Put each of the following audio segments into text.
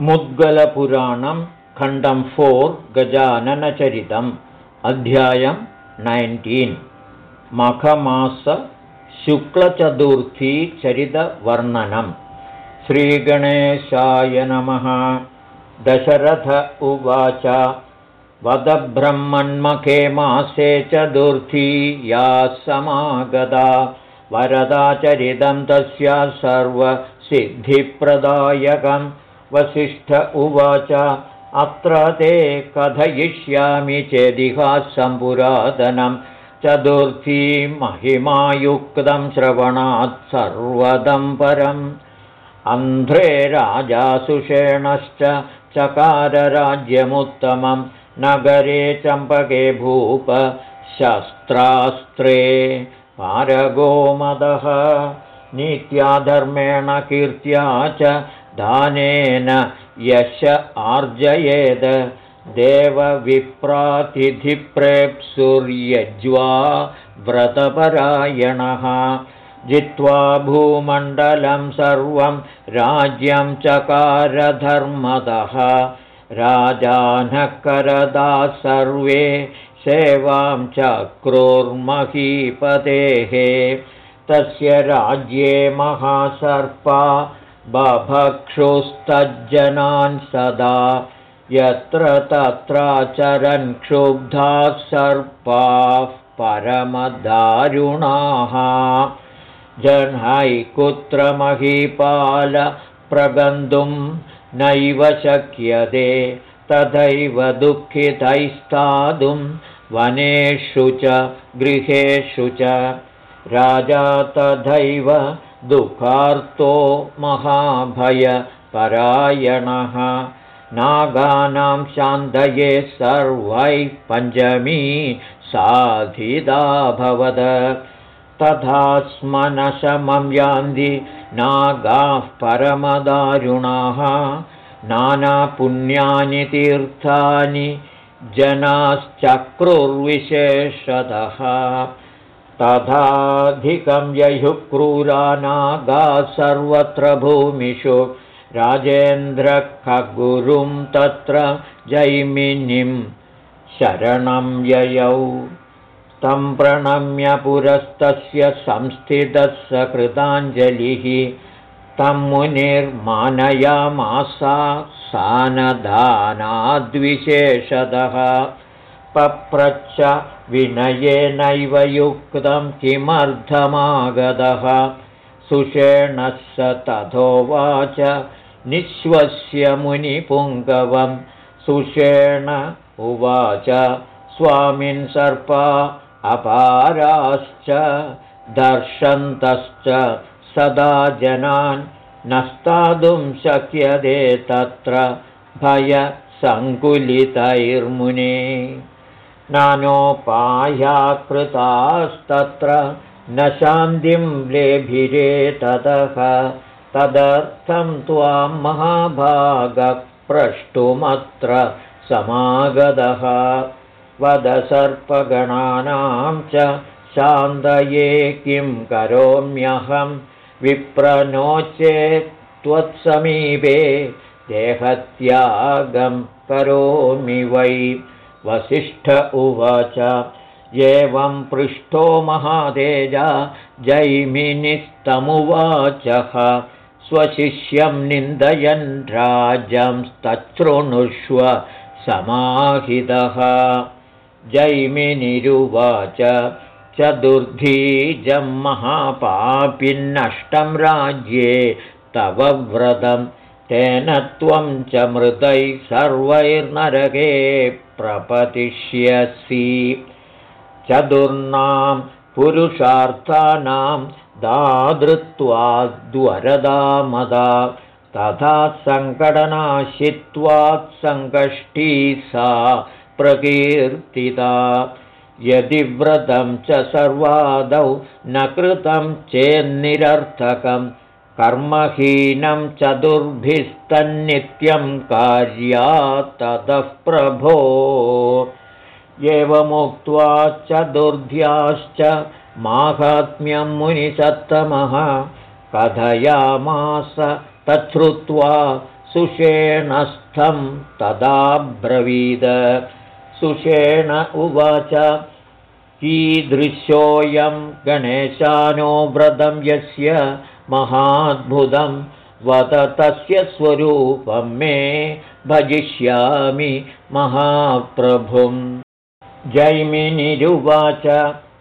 मुद्गलपुराणं खण्डं फोर् गजाननचरितम् अध्यायं नैन्टीन्। मखमासशुक्लचतुर्थीचरितवर्णनं श्रीगणेशाय नमः। दशरथ उवाच वदब्रह्मन्मखे मासे चतुर्थी या समागता। वरदाचरितं तस्या सर्वसिद्धिप्रदायकम् वसिष्ठ उवाच अत्र ते कथयिष्यामि चेदिहासम्पुरातनं। चतुर्थी महिमायुक्तं श्रवणात् सर्वदं परम्। अन्ध्रे राजासुषेणश्च चकारराज्यमुत्तमं। नगरे चम्पके भूप शस्त्रास्त्रे पारगोमदः। नीत्याधर्मेण कीर्त्या च दानेन यश आर्जयेद। देवविप्रातिथिप्रेप्सुर्यज्वा व्रतपरायणः। जित्वा भूमण्डलं सर्वं राज्यं चकारधर्मदः। राजानकरदा सर्वे सेवां चक्रोर्महीपतेः। तस्य राज्ये महासर्पा बभक्षुस्तज्जनान् सदा यत्र तत्राचरन् क्षुब्धाः सर्पाः परमदारुणाः। प्रगन्तुं नैव शक्यते तथैव दुःखितैस्तादुं वनेषु च गृहेषु च। राजा तथैव दुःखार्तो महाभयपरायणः नागानां शान्तये सर्वैः पञ्चमी साधिदाभवद तथा स्मनशमं यान्ति नागाः परमदारुणाः। नानापुण्यानि तीर्थानि जनाश्चक्रुर्विशेषतः तथाधिकं ययुक्रूरानागा सर्वत्र भूमिषु। राजेन्द्रखगुरुं तत्र जैमिनिं शरणं ययौ। तं प्रणम्य पुरस्तस्य संस्थितः सकृताञ्जलिः तं मुनिर्मानयामासा सानदानाद्विशेषतः पप्रच्छ विनयेनैव युक्तं किमर्थमागतः। सुषेणः स तथोवाच निःश्वस्य मुनिपुङ्गवं। सुषेण उवाच स्वामिन् सर्पा अपाराश्च दर्शन्तश्च सदा जनान् न स्थातुं शक्यते तत्र भयसङ्कुलितैर्मुने नानोपायाकृतास्तत्र न शान्तिं लेभिरे ततः। तदर्थं त्वां महाभागप्रष्टुमत्र समागतः। वदसर्पगणानां च शान्तये किं करोम्यहं? विप्रनोचेत् त्वत्समीपे देहत्यागं करोमि वै वसिष्ठ उवाच। एवं पृष्ठो महातेजा जैमिनिस्तमुवाचः। स्वशिष्यं निन्दयन् राजंस्तच्छृणुष्व समाहितः। जैमिनिरुवाच चतुर्धीजं महापापिन्नष्टं राज्ये तव व्रतं तेन त्वं च मृतैः सर्वैर्नरके प्रपतिष्यसि चतुर्णां पुरुषार्थानां दादृत्वाद्वरदा मदा तथा सङ्कटनाशित्वात् सङ्कष्टी सा प्रकीर्तिता। यदि व्रतं च सर्वादौ न कृतं चेन्निरर्थकं कर्महीनं चतुर्भिस्तन्नित्यं ततः प्रभो। एवमुक्त्वा चतुर्ध्याश्च माहात्म्यं मुनिसत्तमः कथयामास तच्छ्रुत्वा सुषेणस्थं तदाब्रवीद। सुषेण उवाच कीदृश्योऽयं गणेशानो व्रतं यस्य महाद्भुतं वद तस्य स्वरूपं मे भजिष्यामि महाप्रभुं। जैमिनिरुवाच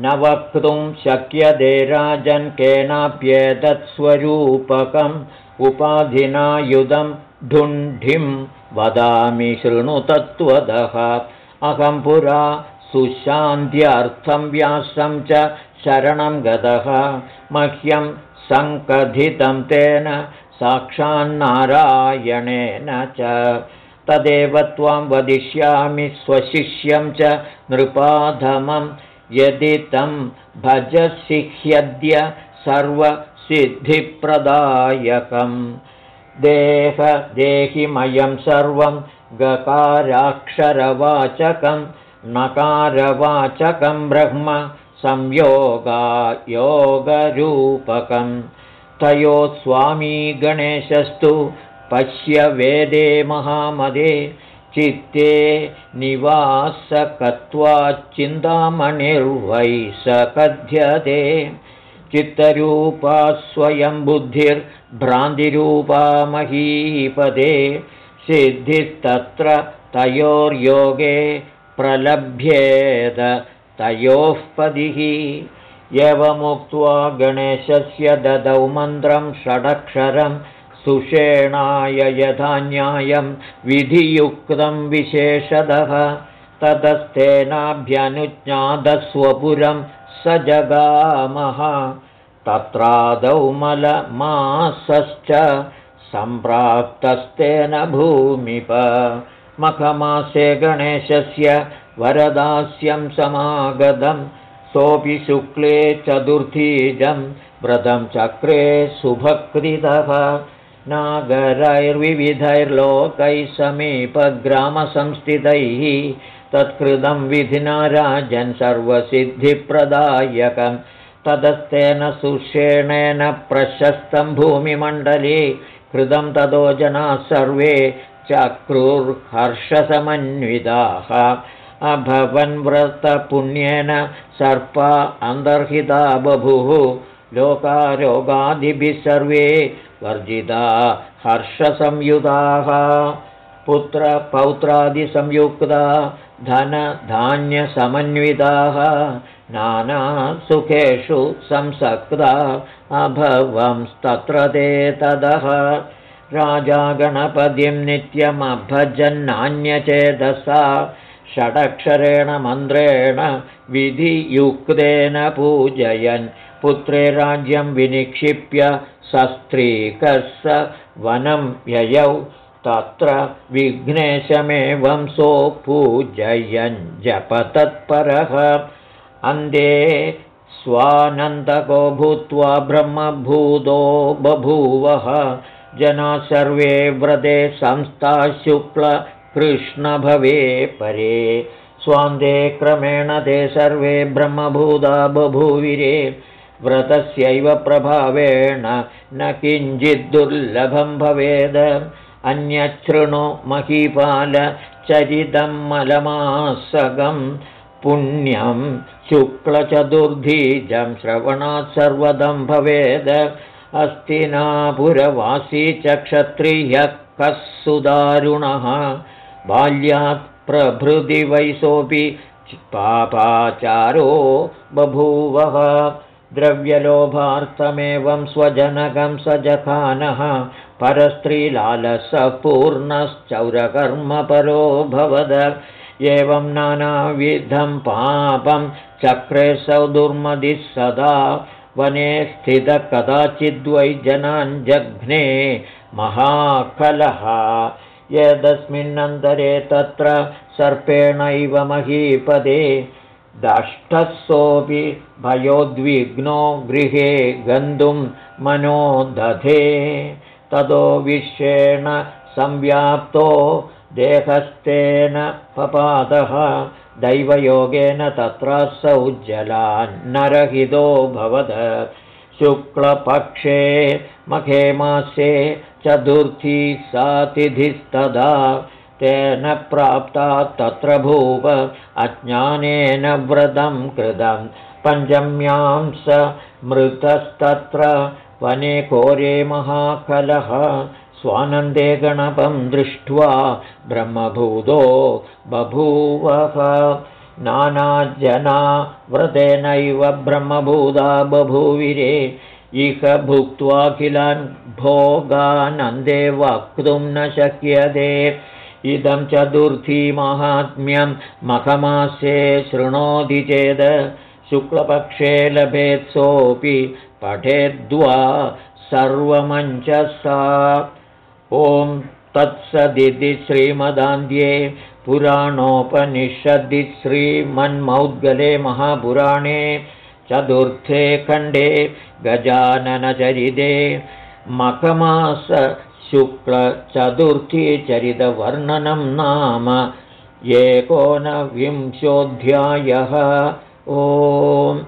न वक्तुं शक्यते राजन् केनाप्येतत्स्वरूपकम् उपाधिनायुधं ढुण्ढिं वदामि शृणुतत्त्वदः अहं पुरा सुशान्त्यर्थं व्यासं च शरणं गतः। मह्यं सङ्कथितं तेन साक्षान्नारायणेन च। तदेव त्वां वदिष्यामि स्वशिष्यं च नृपाधमं। यदि तं भजसिह्यद्य सर्वसिद्धिप्रदायकं देह देहिमयं सर्वं गकाराक्षरवाचकं नकारवाचकं ब्रह्म संयोगायोगरूपकं तयो स्वामी गणेशस्तु पश्य वेदे महामदे। चित्ते निवासकत्वाच्चिन्तामणिर्वै स कथ्यते चित्तरूपा स्वयं बुद्धिर्भ्रान्तिरूपा महीपदे। सिद्धिस्तत्र तयोर्योगे प्रलभ्येत तयोः पदिः एवमुक्त्वा गणेशस्य ददौ मन्त्रं षडक्षरं सुषेणाय यथा न्यायं विधियुक्तं विशेषदः ततस्तेनाभ्यनुज्ञातस्वपुरं स जगामः। तत्रादौ मलमासश्च सम्प्राप्तस्तेन भूमिप। मखमासे गणेशस्य वरदास्यं समागतं सोऽपि शुक्ले चतुर्थीजं व्रतं चक्रे शुभकृतः नागरैर्विविधैर्लोकैः समीपग्रामसंस्थितैः तत्कृतं विधिना राजन् सर्वसिद्धिप्रदायकं। ततस्तेन सुषेणेन प्रशस्तं भूमिमण्डले कृतं ततो जनाः सर्वे चक्रुर्हर्षसमन्विताः अभवन्व्रतपुण्येन सर्पा अन्तर्हिता बभुः। लोकारोगादिभिः सर्वे वर्जिता हर्षसंयुताः। पुत्रपौत्रादिसंयुक्ता धनधान्यसमन्विताः नानासुखेषु संसक्ता अभवंस्तत्र ते तदः राजा गणपतिं नित्यमभजन्नान्यचेदसा षडक्षरेण मन्त्रेण विधियुक्तेन पूजयन्। पुत्रे राज्यं विनिक्षिप्य सस्त्रीकः स वनं ययौ। तत्र विघ्नेशमेवं सो पूजयन् जपतत्परः अन्ते स्वानन्दको भूत्वा ब्रह्मभूतो बभूवः। जना सर्वे व्रते संस्था शुक्लकृष्णभवे परे। स्वान्ते क्रमेण ते सर्वे ब्रह्मभूता बभूविरे। व्रतस्यैव प्रभावेण न किञ्चिद्दुर्लभं भवेद। अन्यच्छृणु महीपालचरितं मलमासगं पुण्यं शुक्लचतुर्धीजं श्रवणात् सर्वदं भवेद। अस्तिनापुरवासी च क्षत्रियः कः सुदारुणः बाल्यात् प्रभृति वैसोऽपि पापाचारो बभूवः। द्रव्यलोभार्थमेवं स्वजनकं स जखानः परस्त्रीलालसपूर्णश्चौरकर्मपरो भवद। एवं नानाविधं पापं चक्रे सौ दुर्मदिः सदा। वने स्थितः कदाचिद्वै जघ्ने महाकलः यदस्मिन्नन्तरे तत्र सर्पेणैव महीपदे दष्टः भयोद्विग्नो गृहे गन्तुं मनो दधे। ततो विश्वेण संव्याप्तो देहस्तेन पपादः दैवयोगेन तत्र सौ जलान्नरहितो भवद शुक्लपक्षे मखे मासे चतुर्थी सातिथिस्तदा तेन प्राप्ता तत्र भूप अज्ञानेन व्रतं कृतं। पञ्चम्यां स मृतस्तत्र वने कोरे महाकलः। स्वानन्दे गणपं दृष्ट्वा ब्रह्मभूतो बभूवः नानाजना व्रतेनैव ब्रह्मभूता बभूविरे इह भुक्त्वाखिलान् भोगानन्दे वक्तुं न शक्यते। इदं चतुर्थीमाहात्म्यं मखमासे शृणोति चेद्। शुक्लपक्षे लभेत्सोऽपि पठेद्वा सर्वमञ्चसा ॐ तत्सदिति श्रीमदान्ध्ये पुराणोपनिषदि श्रीमन्मौद्गले महापुराणे चतुर्थे खण्डे गजाननचरिते मखमास शुक्लचतुर्थीचरितवर्णनं नाम एकोनविंशोऽध्यायः। ओम्